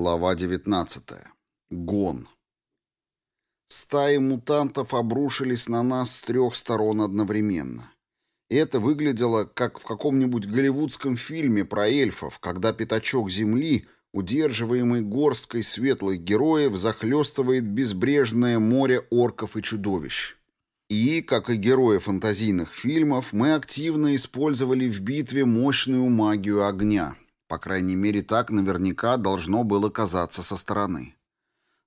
Глава 19. Гон. Стаи мутантов обрушились на нас с трех сторон одновременно. Это выглядело, как в каком-нибудь голливудском фильме про эльфов, когда пятачок земли, удерживаемый горсткой светлых героев, захлестывает безбрежное море орков и чудовищ. И, как и герои фантазийных фильмов, мы активно использовали в битве мощную магию огня — по крайней мере, так наверняка должно было казаться со стороны.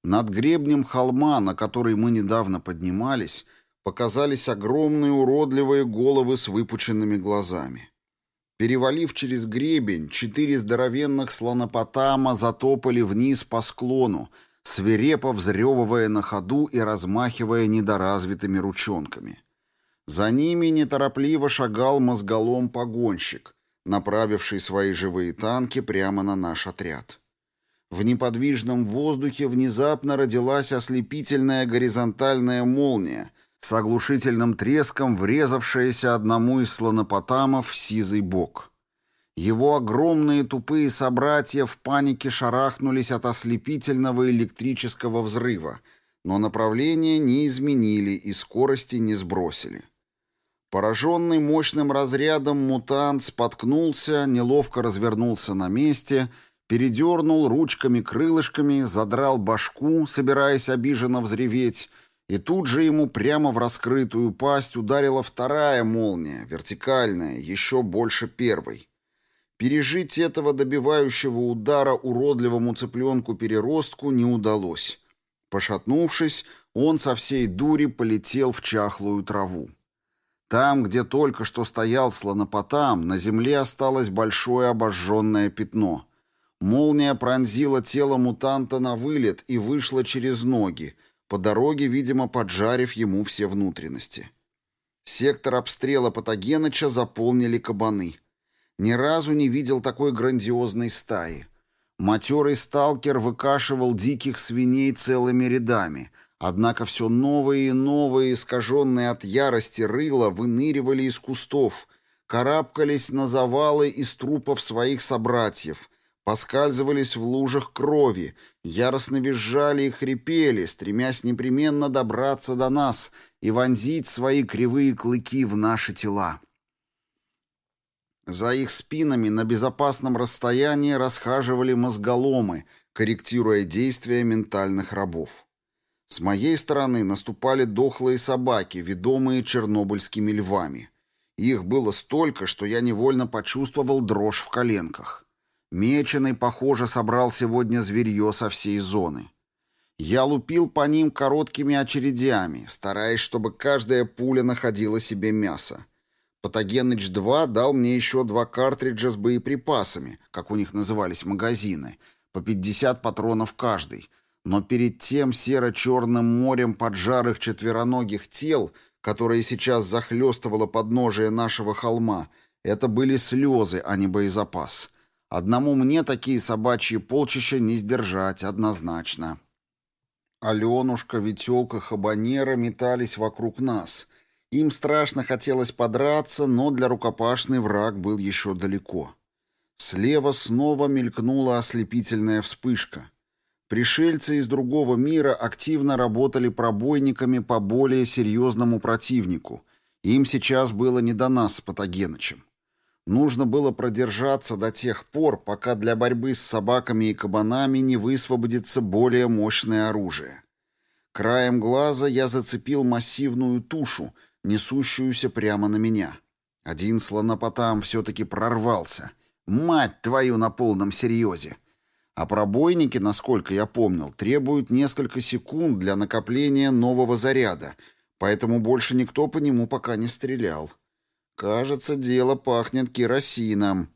Над гребнем холма, на который мы недавно поднимались, показались огромные уродливые головы с выпученными глазами. Перевалив через гребень, четыре здоровенных слонопотама затопали вниз по склону, свирепо взрёвывая на ходу и размахивая недоразвитыми ручонками. За ними неторопливо шагал мозголом погонщик — направивший свои живые танки прямо на наш отряд. В неподвижном воздухе внезапно родилась ослепительная горизонтальная молния, с оглушительным треском врезавшаяся одному из слонопотамов в сизый бок. Его огромные тупые собратья в панике шарахнулись от ослепительного электрического взрыва, но направление не изменили и скорости не сбросили. Пораженный мощным разрядом мутант споткнулся, неловко развернулся на месте, передернул ручками-крылышками, задрал башку, собираясь обиженно взреветь, и тут же ему прямо в раскрытую пасть ударила вторая молния, вертикальная, еще больше первой. Пережить этого добивающего удара уродливому цыпленку-переростку не удалось. Пошатнувшись, он со всей дури полетел в чахлую траву. Там, где только что стоял слонопотам, на земле осталось большое обожженное пятно. Молния пронзила тело мутанта на вылет и вышла через ноги, по дороге, видимо, поджарив ему все внутренности. Сектор обстрела Патогеныча заполнили кабаны. Ни разу не видел такой грандиозной стаи. Матерый сталкер выкашивал диких свиней целыми рядами, Однако все новые и новые, искаженные от ярости рыла, выныривали из кустов, карабкались на завалы из трупов своих собратьев, поскальзывались в лужах крови, яростно визжали и хрипели, стремясь непременно добраться до нас и вонзить свои кривые клыки в наши тела. За их спинами на безопасном расстоянии расхаживали мозголомы, корректируя действия ментальных рабов. С моей стороны наступали дохлые собаки, ведомые чернобыльскими львами. Их было столько, что я невольно почувствовал дрожь в коленках. Меченый, похоже, собрал сегодня зверье со всей зоны. Я лупил по ним короткими очередями, стараясь, чтобы каждая пуля находила себе мясо. Патогеныч-2 дал мне еще два картриджа с боеприпасами, как у них назывались магазины, по 50 патронов каждый — но перед тем серо-черным морем поджарых четвероногих тел, которое сейчас захлестывало подножие нашего холма, это были слезы, а не боезапас. Одному мне такие собачьи полчища не сдержать однозначно. Аленушка, Витёк и Хабанера метались вокруг нас. Им страшно хотелось подраться, но для рукопашный враг был еще далеко. Слева снова мелькнула ослепительная вспышка. Пришельцы из другого мира активно работали пробойниками по более серьезному противнику. Им сейчас было не до нас с Патогенычем. Нужно было продержаться до тех пор, пока для борьбы с собаками и кабанами не высвободится более мощное оружие. Краем глаза я зацепил массивную тушу, несущуюся прямо на меня. Один слонопотам все-таки прорвался. Мать твою на полном серьезе! А пробойники, насколько я помнил, требуют несколько секунд для накопления нового заряда, поэтому больше никто по нему пока не стрелял. Кажется, дело пахнет керосином.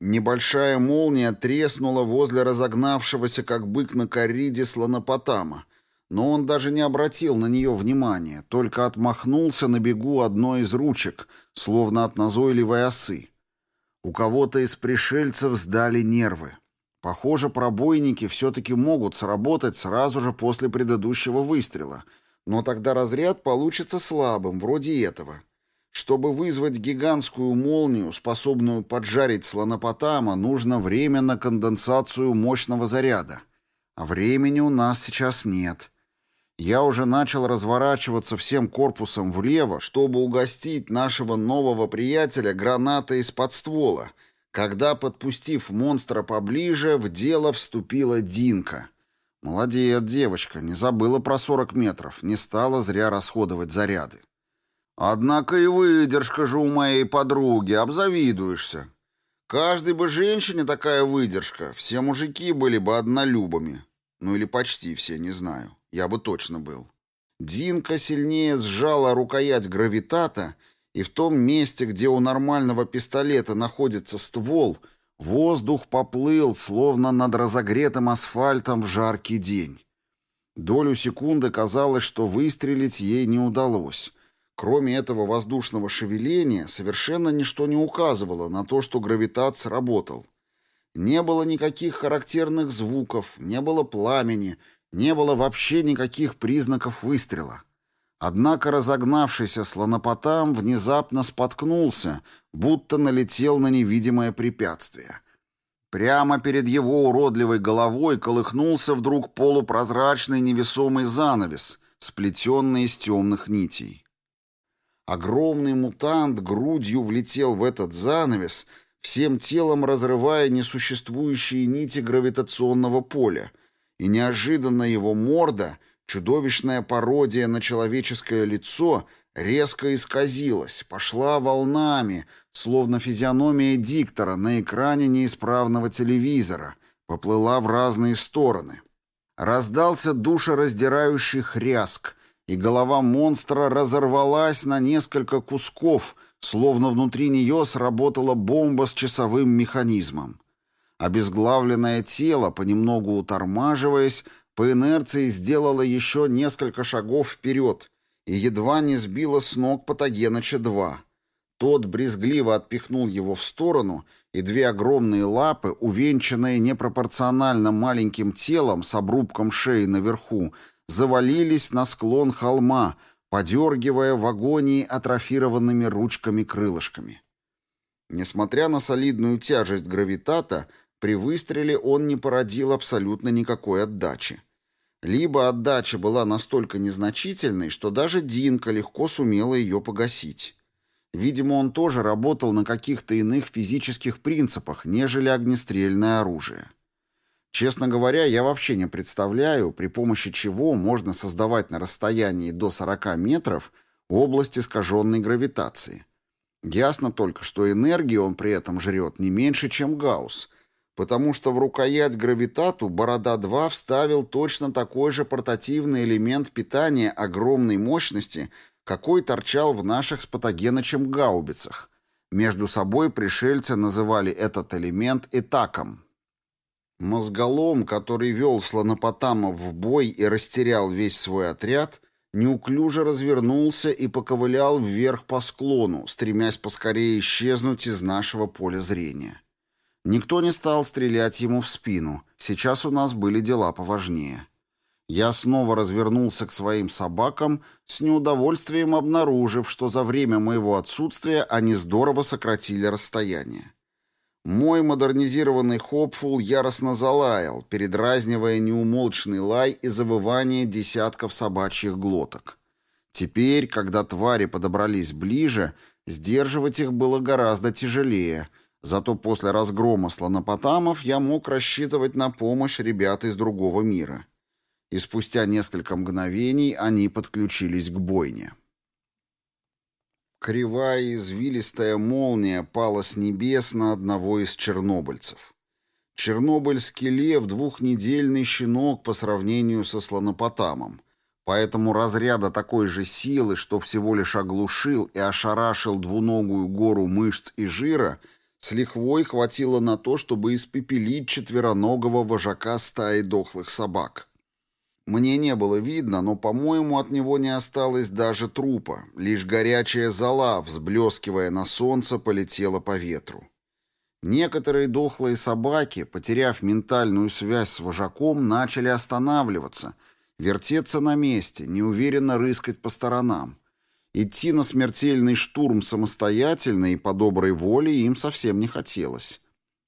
Небольшая молния треснула возле разогнавшегося, как бык на корриде, слонопотама, но он даже не обратил на нее внимания, только отмахнулся на бегу одной из ручек, словно от назойливой осы. У кого-то из пришельцев сдали нервы. Похоже, пробойники все-таки могут сработать сразу же после предыдущего выстрела, но тогда разряд получится слабым, вроде этого. Чтобы вызвать гигантскую молнию, способную поджарить слонопотама, нужно время на конденсацию мощного заряда. А времени у нас сейчас нет. Я уже начал разворачиваться всем корпусом влево, чтобы угостить нашего нового приятеля гранатой из-под ствола, когда, подпустив монстра поближе, в дело вступила Динка. Молодец, девочка, не забыла про 40 метров, не стала зря расходовать заряды. Однако и выдержка же у моей подруги, обзавидуешься. Каждой бы женщине такая выдержка, все мужики были бы однолюбами. Ну или почти все, не знаю. Я бы точно был. Динка сильнее сжала рукоять гравитата, и в том месте, где у нормального пистолета находится ствол, воздух поплыл, словно над разогретым асфальтом в жаркий день. Долю секунды казалось, что выстрелить ей не удалось — Кроме этого воздушного шевеления, совершенно ничто не указывало на то, что гравитат сработал. Не было никаких характерных звуков, не было пламени, не было вообще никаких признаков выстрела. Однако разогнавшийся слонопотам внезапно споткнулся, будто налетел на невидимое препятствие. Прямо перед его уродливой головой колыхнулся вдруг полупрозрачный невесомый занавес, сплетенный из темных нитей. Огромный мутант грудью влетел в этот занавес, всем телом разрывая несуществующие нити гравитационного поля, и неожиданно его морда, чудовищная пародия на человеческое лицо, резко исказилась, пошла волнами, словно физиономия диктора на экране неисправного телевизора, поплыла в разные стороны. Раздался душераздирающий хряск — и голова монстра разорвалась на несколько кусков, словно внутри нее сработала бомба с часовым механизмом. Обезглавленное тело, понемногу утормаживаясь, по инерции сделало еще несколько шагов вперед и едва не сбило с ног Патогеныча-2. Тот брезгливо отпихнул его в сторону, и две огромные лапы, увенчанные непропорционально маленьким телом с обрубком шеи наверху, завалились на склон холма, подергивая в агонии атрофированными ручками-крылышками. Несмотря на солидную тяжесть гравитата, при выстреле он не породил абсолютно никакой отдачи. Либо отдача была настолько незначительной, что даже Динка легко сумела ее погасить. Видимо, он тоже работал на каких-то иных физических принципах, нежели огнестрельное оружие. Честно говоря, я вообще не представляю, при помощи чего можно создавать на расстоянии до 40 метров область искаженной гравитации. Ясно только, что энергии он при этом жрет не меньше, чем Гаусс, потому что в рукоять гравитату Борода-2 вставил точно такой же портативный элемент питания огромной мощности, какой торчал в наших с Патогенычем гаубицах. Между собой пришельцы называли этот элемент «этаком», Мозголом, который вел слонопотамов в бой и растерял весь свой отряд, неуклюже развернулся и поковылял вверх по склону, стремясь поскорее исчезнуть из нашего поля зрения. Никто не стал стрелять ему в спину, сейчас у нас были дела поважнее. Я снова развернулся к своим собакам, с неудовольствием обнаружив, что за время моего отсутствия они здорово сократили расстояние. Мой модернизированный Хопфул яростно залаял, передразнивая неумолчный лай и завывание десятков собачьих глоток. Теперь, когда твари подобрались ближе, сдерживать их было гораздо тяжелее, зато после разгрома слонопотамов я мог рассчитывать на помощь ребят из другого мира. И спустя несколько мгновений они подключились к бойне. Кривая извилистая молния пала с небес на одного из чернобыльцев. Чернобыльский лев — двухнедельный щенок по сравнению со слонопотамом, поэтому разряда такой же силы, что всего лишь оглушил и ошарашил двуногую гору мышц и жира, с лихвой хватило на то, чтобы испепелить четвероногого вожака стаи дохлых собак. Мне не было видно, но, по-моему, от него не осталось даже трупа. Лишь горячая зола, взблескивая на солнце, полетела по ветру. Некоторые дохлые собаки, потеряв ментальную связь с вожаком, начали останавливаться, вертеться на месте, неуверенно рыскать по сторонам. Идти на смертельный штурм самостоятельно и по доброй воле им совсем не хотелось.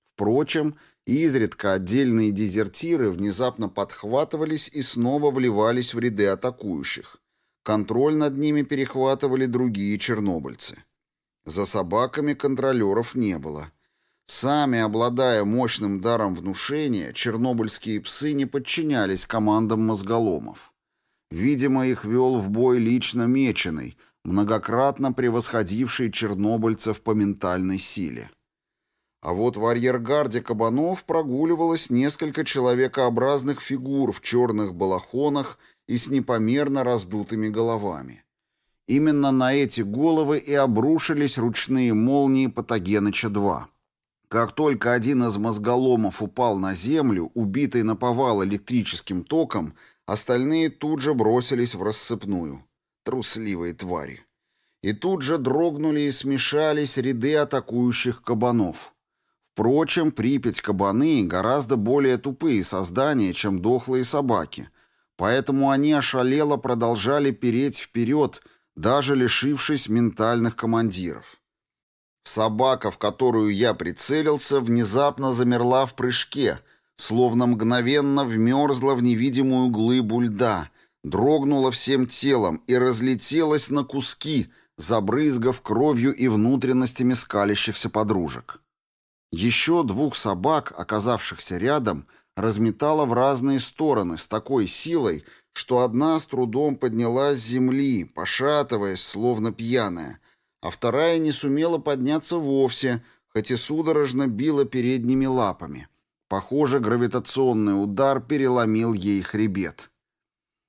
Впрочем, изредка отдельные дезертиры внезапно подхватывались и снова вливались в ряды атакующих. Контроль над ними перехватывали другие чернобыльцы. За собаками контролеров не было. Сами, обладая мощным даром внушения, чернобыльские псы не подчинялись командам мозголомов. Видимо, их вел в бой лично Меченый, многократно превосходивший чернобыльцев по ментальной силе. А вот в арьергарде кабанов прогуливалось несколько человекообразных фигур в черных балахонах и с непомерно раздутыми головами. Именно на эти головы и обрушились ручные молнии Патогеныча-2. Как только один из мозголомов упал на землю, убитый наповал электрическим током, остальные тут же бросились в рассыпную. Трусливые твари. И тут же дрогнули и смешались ряды атакующих кабанов. Впрочем, Припять-кабаны гораздо более тупые создания, чем дохлые собаки, поэтому они ошалело продолжали переть вперед, даже лишившись ментальных командиров. Собака, в которую я прицелился, внезапно замерла в прыжке, словно мгновенно вмерзла в невидимую глыбу льда, дрогнула всем телом и разлетелась на куски, забрызгав кровью и внутренностями скалящихся подружек. Еще двух собак, оказавшихся рядом, разметала в разные стороны с такой силой, что одна с трудом поднялась с земли, пошатываясь, словно пьяная, а вторая не сумела подняться вовсе, хоть и судорожно била передними лапами. Похоже, гравитационный удар переломил ей хребет.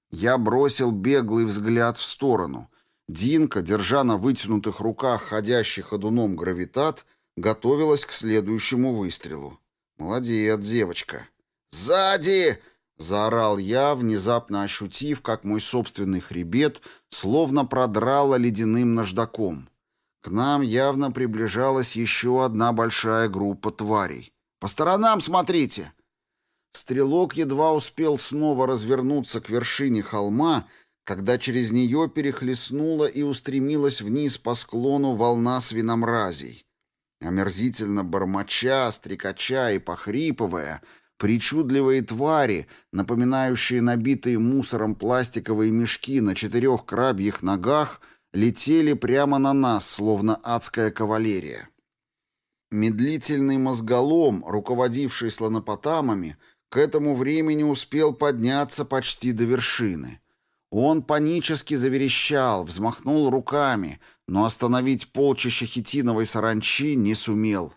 Я бросил беглый взгляд в сторону. Динка, держа на вытянутых руках ходящий ходуном гравитат, готовилась к следующему выстрелу. «Молодец, девочка!» «Сзади!» — заорал я, внезапно ощутив, как мой собственный хребет словно продрало ледяным наждаком. К нам явно приближалась еще одна большая группа тварей. «По сторонам смотрите!» Стрелок едва успел снова развернуться к вершине холма, когда через нее перехлестнула и устремилась вниз по склону волна свиномразий. Омерзительно бормоча, стрекача и похрипывая, причудливые твари, напоминающие набитые мусором пластиковые мешки на четырех крабьих ногах — летели прямо на нас, словно адская кавалерия. Медлительный мозголом, руководивший слонопотамами, к этому времени успел подняться почти до вершины. Он панически заверещал, взмахнул руками, но остановить полчища хитиновой саранчи не сумел.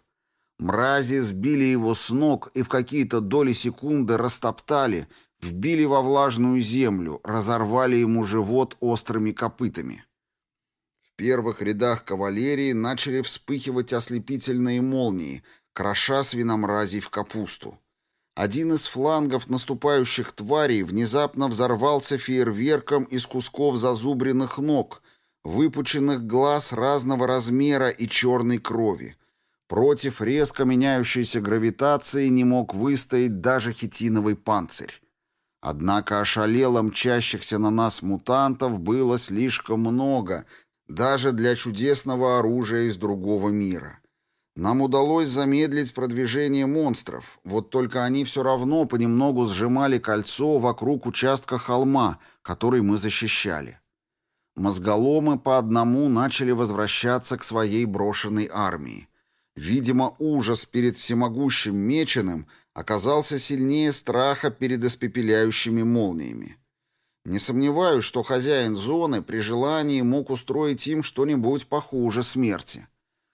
Мрази сбили его с ног и в какие-то доли секунды растоптали, вбили во влажную землю, разорвали ему живот острыми копытами первых рядах кавалерии начали вспыхивать ослепительные молнии, кроша свиномразий в капусту. Один из флангов наступающих тварей внезапно взорвался фейерверком из кусков зазубренных ног, выпученных глаз разного размера и черной крови. Против резко меняющейся гравитации не мог выстоять даже хитиновый панцирь. Однако ошалело мчащихся на нас мутантов было слишком много, даже для чудесного оружия из другого мира. Нам удалось замедлить продвижение монстров, вот только они все равно понемногу сжимали кольцо вокруг участка холма, который мы защищали. Мозголомы по одному начали возвращаться к своей брошенной армии. Видимо, ужас перед всемогущим Меченым оказался сильнее страха перед испепеляющими молниями. Не сомневаюсь, что хозяин зоны при желании мог устроить им что-нибудь похуже смерти.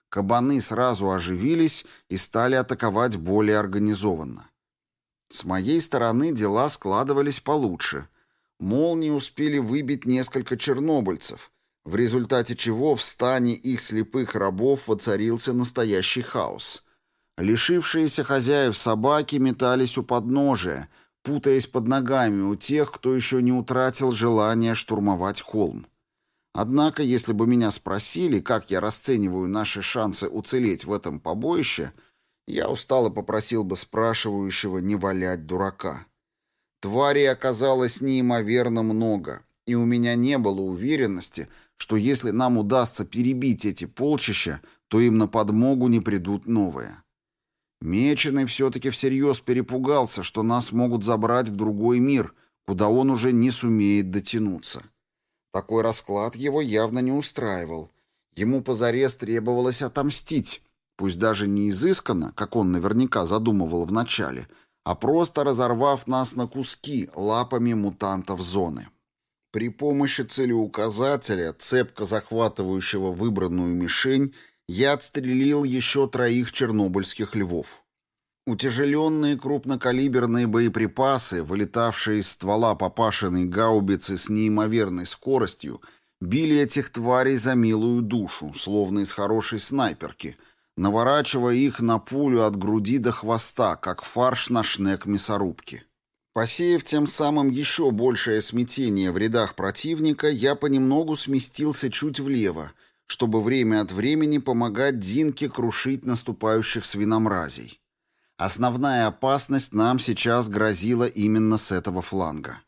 Кабаны сразу оживились и стали атаковать более организованно. С моей стороны дела складывались получше. Молнии успели выбить несколько чернобыльцев, в результате чего в стане их слепых рабов воцарился настоящий хаос. Лишившиеся хозяев собаки метались у подножия — путаясь под ногами у тех, кто еще не утратил желание штурмовать холм. Однако, если бы меня спросили, как я расцениваю наши шансы уцелеть в этом побоище, я устало попросил бы спрашивающего не валять дурака. Тварей оказалось неимоверно много. И у меня не было уверенности, что если нам удастся перебить эти полчища, то им на подмогу не придут новые. Меченый все-таки всерьез перепугался, что нас могут забрать в другой мир, куда он уже не сумеет дотянуться. Такой расклад его явно не устраивал. Ему позарез требовалось отомстить, пусть даже не изысканно, как он наверняка задумывал вначале, а просто разорвав нас на куски лапами мутантов зоны. При помощи целеуказателя, цепко захватывающего выбранную мишень, я отстрелил еще троих чернобыльских львов. Утяжеленные крупнокалиберные боеприпасы, вылетавшие из ствола папашиной гаубицы с неимоверной скоростью, били этих тварей за милую душу, словно из хорошей снайперки, наворачивая их на пулю от груди до хвоста, как фарш на шнек мясорубки. Посеяв тем самым еще большее смятение в рядах противника, я понемногу сместился чуть влево, чтобы время от времени помогать Динке крушить наступающих свиномразей. Основная опасность нам сейчас грозила именно с этого фланга.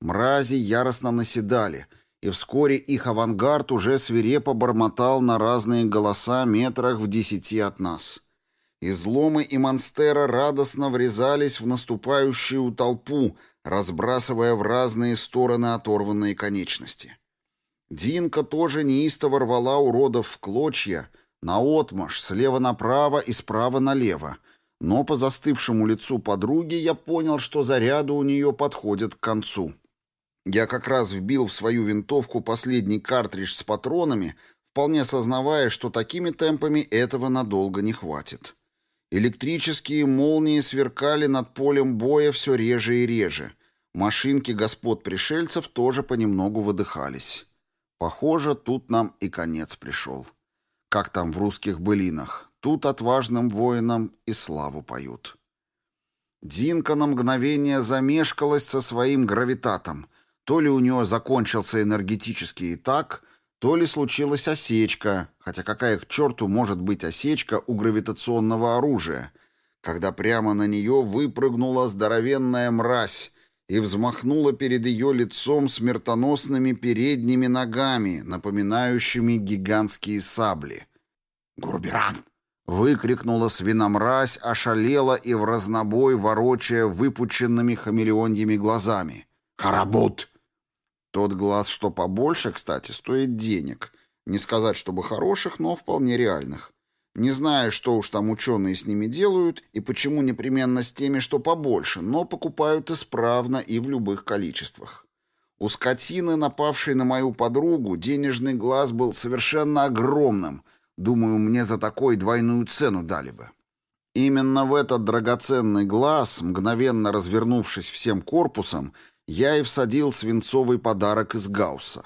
Мрази яростно наседали, и вскоре их авангард уже свирепо бормотал на разные голоса метрах в десяти от нас — Изломы и монстера радостно врезались в наступающую толпу, разбрасывая в разные стороны оторванные конечности. Динка тоже неистово рвала уродов в клочья, наотмашь, слева направо и справа налево, но по застывшему лицу подруги я понял, что заряды у нее подходят к концу. Я как раз вбил в свою винтовку последний картридж с патронами, вполне сознавая, что такими темпами этого надолго не хватит. Электрические молнии сверкали над полем боя все реже и реже. Машинки господ пришельцев тоже понемногу выдыхались. Похоже, тут нам и конец пришел. Как там в русских былинах. Тут отважным воинам и славу поют. Динка на мгновение замешкалась со своим гравитатом. То ли у нее закончился энергетический итак, то ли случилась осечка, хотя какая к черту может быть осечка у гравитационного оружия, когда прямо на нее выпрыгнула здоровенная мразь и взмахнула перед ее лицом смертоносными передними ногами, напоминающими гигантские сабли. «Гурберан!» — выкрикнула свиномразь, ошалела и в разнобой ворочая выпученными хамелеоньими глазами. «Харабут!» Тот глаз, что побольше, кстати, стоит денег. Не сказать, чтобы хороших, но вполне реальных. Не знаю, что уж там ученые с ними делают и почему непременно с теми, что побольше, но покупают исправно и в любых количествах. У скотины, напавшей на мою подругу, денежный глаз был совершенно огромным. Думаю, мне за такой двойную цену дали бы. Именно в этот драгоценный глаз, мгновенно развернувшись всем корпусом, я и всадил свинцовый подарок из Гаусса.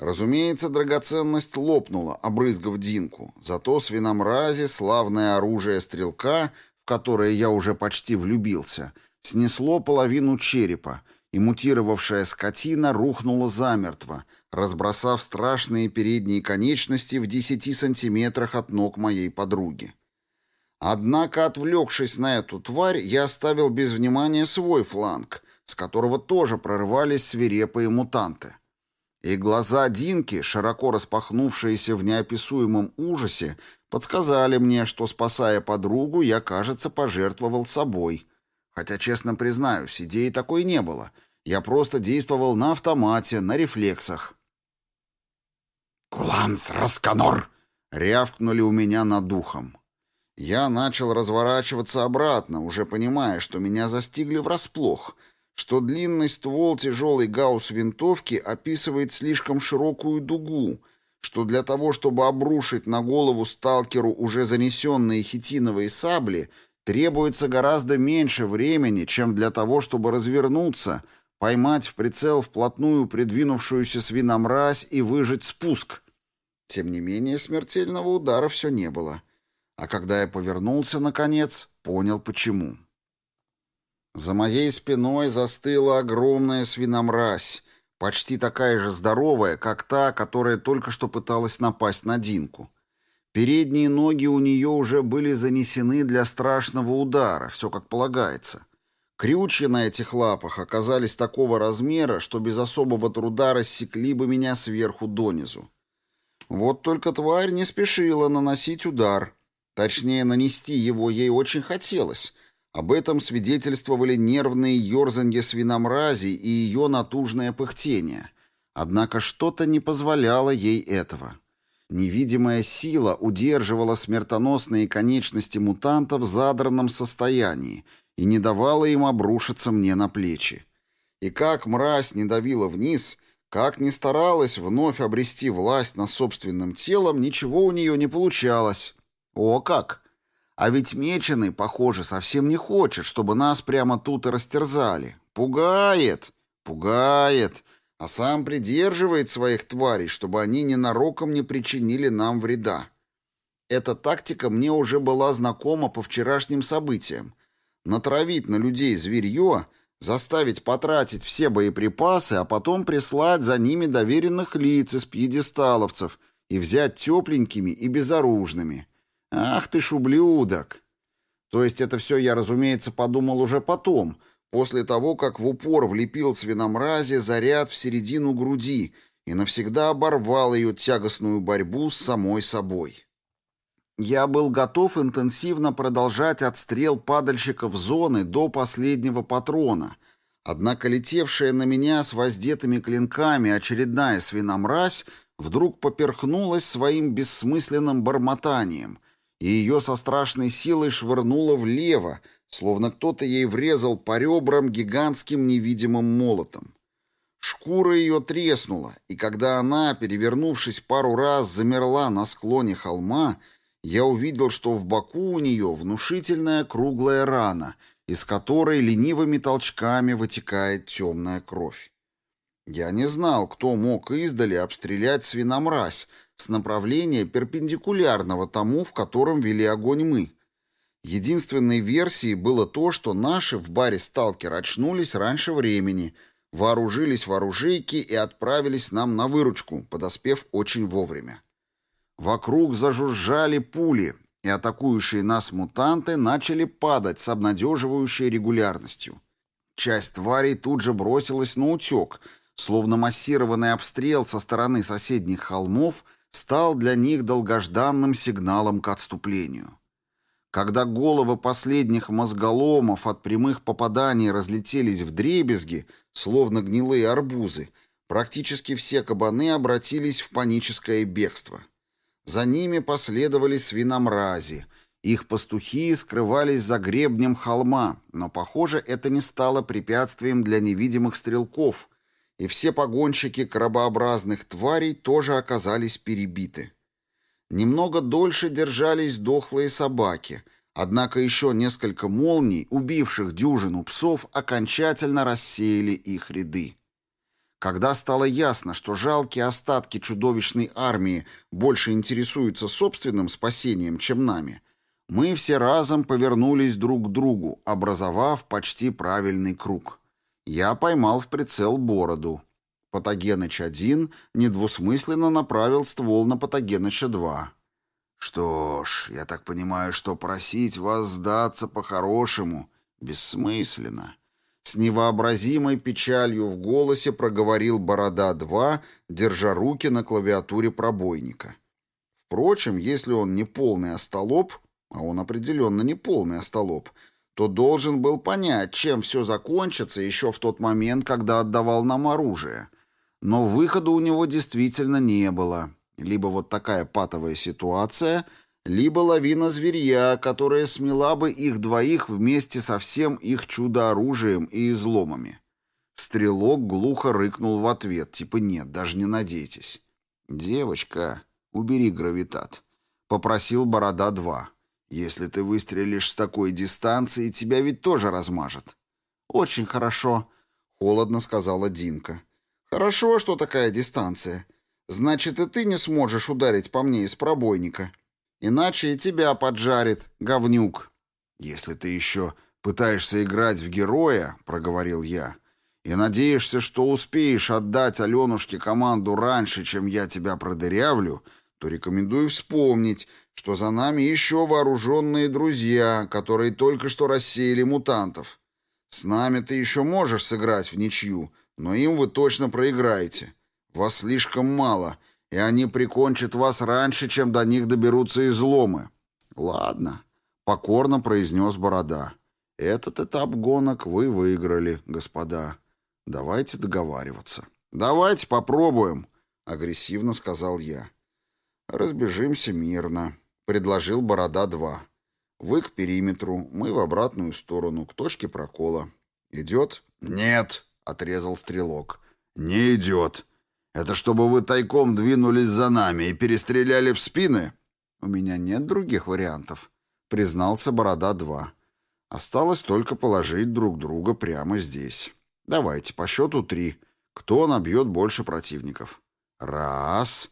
Разумеется, драгоценность лопнула, обрызгав Динку, зато свиномрази, славное оружие стрелка, в которое я уже почти влюбился, снесло половину черепа, и мутировавшая скотина рухнула замертво, разбросав страшные передние конечности в десяти сантиметрах от ног моей подруги. Однако, отвлекшись на эту тварь, я оставил без внимания свой фланг — с которого тоже прорывались свирепые мутанты. И глаза Динки, широко распахнувшиеся в неописуемом ужасе, подсказали мне, что, спасая подругу, я, кажется, пожертвовал собой. Хотя, честно признаюсь, идеи такой не было. Я просто действовал на автомате, на рефлексах. «Куланс, Расканор!» — рявкнули у меня над духом. Я начал разворачиваться обратно, уже понимая, что меня застигли врасплох — что длинный ствол тяжелой гаусс-винтовки описывает слишком широкую дугу, что для того, чтобы обрушить на голову сталкеру уже занесенные хитиновые сабли, требуется гораздо меньше времени, чем для того, чтобы развернуться, поймать в прицел вплотную придвинувшуюся свиномразь и выжать спуск. Тем не менее, смертельного удара все не было. А когда я повернулся, наконец, понял, почему. За моей спиной застыла огромная свиномразь, почти такая же здоровая, как та, которая только что пыталась напасть на Динку. Передние ноги у нее уже были занесены для страшного удара, все как полагается. Крючья на этих лапах оказались такого размера, что без особого труда рассекли бы меня сверху донизу. Вот только тварь не спешила наносить удар. Точнее, нанести его ей очень хотелось. Об этом свидетельствовали нервные ерзанье свиномрази и ее натужное пыхтение. Однако что-то не позволяло ей этого. Невидимая сила удерживала смертоносные конечности мутанта в задранном состоянии и не давала им обрушиться мне на плечи. И как мразь не давила вниз, как ни старалась вновь обрести власть над собственным телом, ничего у нее не получалось. О как! А ведь Меченый, похоже, совсем не хочет, чтобы нас прямо тут и растерзали. Пугает, пугает а сам придерживает своих тварей, чтобы они ненароком не причинили нам вреда. Эта тактика мне уже была знакома по вчерашним событиям. Натравить на людей зверье, заставить потратить все боеприпасы, а потом прислать за ними доверенных лиц из пьедесталовцев и взять тепленькими и безоружными. Ах ты ж ублюдок! То есть это все я, разумеется, подумал уже потом — после того, как в упор влепил свиномразе заряд в середину груди и навсегда оборвал ее тягостную борьбу с самой собой. Я был готов интенсивно продолжать отстрел падальщиков зоны до последнего патрона, однако летевшая на меня с воздетыми клинками очередная свиномразь вдруг поперхнулась своим бессмысленным бормотанием, и ее со страшной силой швырнуло влево, словно кто-то ей врезал по ребрам гигантским невидимым молотом. Шкура ее треснула, и когда она, перевернувшись пару раз, замерла на склоне холма, я увидел, что в боку у нее внушительная круглая рана, из которой ленивыми толчками вытекает темная кровь. Я не знал, кто мог издали обстрелять свиномразь с направления перпендикулярного тому, в котором вели огонь мы — Единственной версией было то, что наши в баре «Сталкер» очнулись раньше времени, вооружились в оружейке и отправились нам на выручку, подоспев очень вовремя. Вокруг зажужжали пули, и атакующие нас мутанты начали падать с обнадеживающей регулярностью. Часть тварей тут же бросилась на утек, словно массированный обстрел со стороны соседних холмов стал для них долгожданным сигналом к отступлению. Когда головы последних мозголомов от прямых попаданий разлетелись в дребезги, словно гнилые арбузы, практически все кабаны обратились в паническое бегство. За ними последовали свиномрази. Их пастухи скрывались за гребнем холма, но, похоже, это не стало препятствием для невидимых стрелков, и все погонщики крабообразных тварей тоже оказались перебиты. Немного дольше держались дохлые собаки, однако еще несколько молний, убивших дюжину псов, окончательно рассеяли их ряды. Когда стало ясно, что жалкие остатки чудовищной армии больше интересуются собственным спасением, чем нами, мы все разом повернулись друг к другу, образовав почти правильный круг. Я поймал в прицел бороду. Патогеныч-1 недвусмысленно направил ствол на Патогеныча-2. «Что ж, я так понимаю, что просить вас сдаться по-хорошему бессмысленно». С невообразимой печалью в голосе проговорил Борода-2, держа руки на клавиатуре пробойника. Впрочем, если он не полный остолоп, а он определенно не полный остолоп, то должен был понять, чем все закончится еще в тот момент, когда отдавал нам оружие. Но выхода у него действительно не было. Либо вот такая патовая ситуация, либо лавина зверья, которая смела бы их двоих вместе со всем их чудо-оружием и изломами. Стрелок глухо рыкнул в ответ, типа «нет, даже не надейтесь». «Девочка, убери гравитат», — попросил Борода-2. «Если ты выстрелишь с такой дистанции, тебя ведь тоже размажет». «Очень хорошо», — холодно сказала Динка. «Хорошо, что такая дистанция. Значит, и ты не сможешь ударить по мне из пробойника. Иначе и тебя поджарит, говнюк». «Если ты еще пытаешься играть в героя», — проговорил я, «и надеешься, что успеешь отдать Аленушке команду раньше, чем я тебя продырявлю, то рекомендую вспомнить, что за нами еще вооруженные друзья, которые только что рассеяли мутантов. С нами ты еще можешь сыграть в ничью, но им вы точно проиграете. Вас слишком мало, и они прикончат вас раньше, чем до них доберутся изломы». «Ладно», — покорно произнес Борода. «Этот этап гонок вы выиграли, господа. Давайте договариваться». «Давайте попробуем», — агрессивно сказал я. «Разбежимся мирно», — предложил Борода-2. «Вы к периметру, мы в обратную сторону, к точке прокола. Идет?» «Нет», — отрезал Стрелок. «Не идет. Это чтобы вы тайком двинулись за нами и перестреляли в спины?» «У меня нет других вариантов», — признался Борода-2. «Осталось только положить друг друга прямо здесь. Давайте по счету три. Кто набьет больше противников?» «Раз,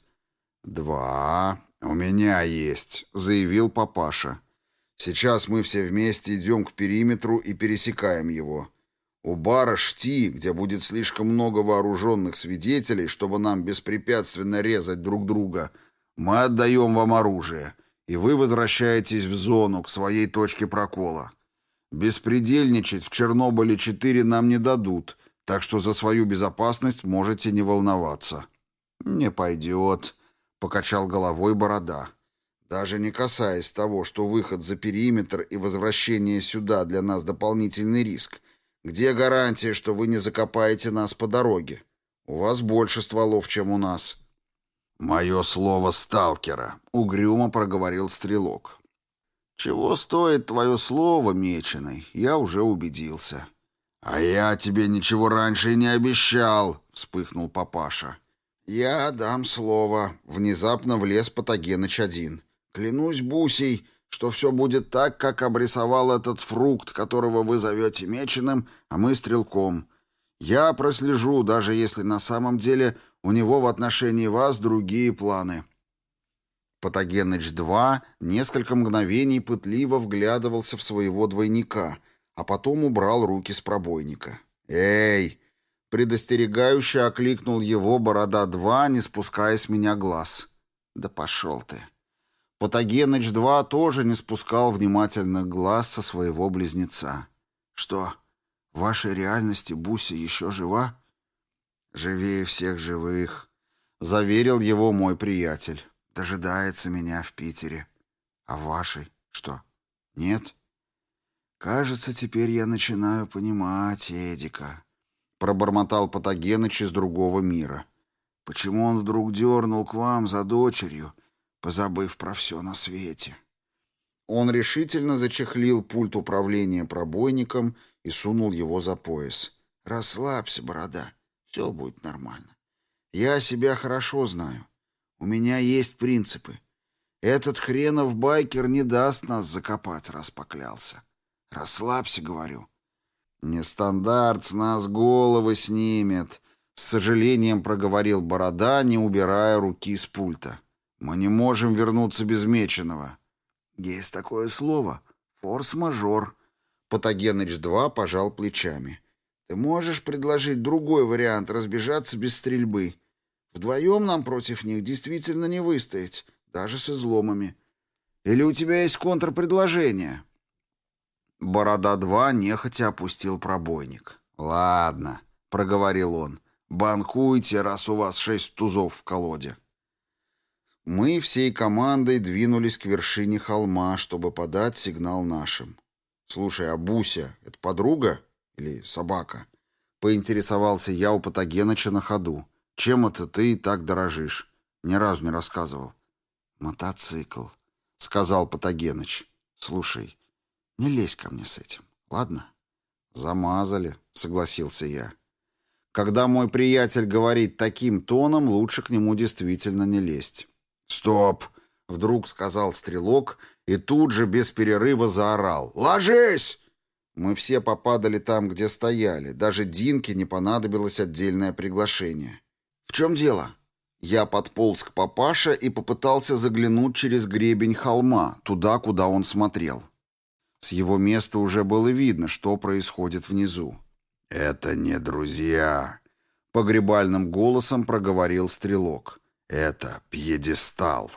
два...» «У меня есть», — заявил папаша. «Сейчас мы все вместе идем к периметру и пересекаем его. У бара Шти, где будет слишком много вооруженных свидетелей, чтобы нам беспрепятственно резать друг друга, мы отдаем вам оружие, и вы возвращаетесь в зону, к своей точке прокола. Беспредельничать в Чернобыле-4 нам не дадут, так что за свою безопасность можете не волноваться». «Не пойдет», — покачал головой Борода. «Даже не касаясь того, что выход за периметр и возвращение сюда для нас дополнительный риск, где гарантия, что вы не закопаете нас по дороге? У вас больше стволов, чем у нас». «Мое слово сталкера», — угрюмо проговорил стрелок. «Чего стоит твое слово, меченый, я уже убедился». «А я тебе ничего раньше и не обещал», — вспыхнул папаша. «Я дам слово», — внезапно влез Патогеныч один. «Клянусь бусей, что все будет так, как обрисовал этот фрукт, которого вы зовете меченым, а мы стрелком. Я прослежу, даже если на самом деле у него в отношении вас другие планы». Патогеныч-2 несколько мгновений пытливо вглядывался в своего двойника, а потом убрал руки с пробойника. «Эй!» — предостерегающе окликнул его Борода-2, не спуская с меня глаз. «Да пошел ты!» Патогеныч-2 тоже не спускал внимательных глаз со своего близнеца. «Что, в вашей реальности Буся еще жива?» «Живее всех живых», — заверил его мой приятель. «Дожидается меня в Питере. А вашей что, нет?» «Кажется, теперь я начинаю понимать Эдика», — пробормотал Патогеныч из другого мира. «Почему он вдруг дернул к вам за дочерью?» Позабыв про все на свете. Он решительно зачехлил пульт управления пробойником и сунул его за пояс. «Расслабься, борода, все будет нормально. Я себя хорошо знаю. У меня есть принципы. Этот хренов байкер не даст нас закопать, раз поклялся. Расслабься, говорю». «Нестандарт с нас головы снимет», — с сожалением проговорил борода, не убирая руки с пульта. Мы не можем вернуться без Меченого. Есть такое слово. Форс-мажор. Патогеныч-2 пожал плечами. Ты можешь предложить другой вариант разбежаться без стрельбы. Вдвоем нам против них действительно не выстоять, даже с изломами. Или у тебя есть контрпредложение?» Борода-2 нехотя опустил пробойник. «Ладно», — проговорил он, — «банкуйте, раз у вас шесть тузов в колоде». Мы всей командой двинулись к вершине холма, чтобы подать сигнал нашим. «Слушай, а Буся — это подруга или собака?» Поинтересовался я у Патогеныча на ходу. «Чем это ты так дорожишь?» Ни разу не рассказывал. «Мотоцикл», — сказал Патогеныч. «Слушай, не лезь ко мне с этим, ладно?» «Замазали», — согласился я. Когда мой приятель говорит таким тоном, лучше к нему действительно не лезть. «Стоп!» — вдруг сказал стрелок и тут же без перерыва заорал. «Ложись!» Мы все попадали там, где стояли. Даже Динке не понадобилось отдельное приглашение. «В чем дело?» Я подполз к папаше и попытался заглянуть через гребень холма, туда, куда он смотрел. С его места уже было видно, что происходит внизу. «Это не друзья», — погребальным голосом проговорил стрелок. Это пьедестал.